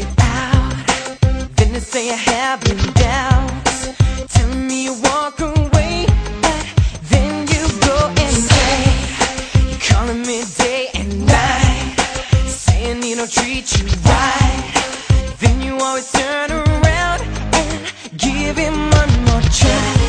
it out. Then they say I have been doubts. Tell me you walk away, but then you go and say you're calling me day and night, saying you don't treat you right. Then you always turn around and give him one more try.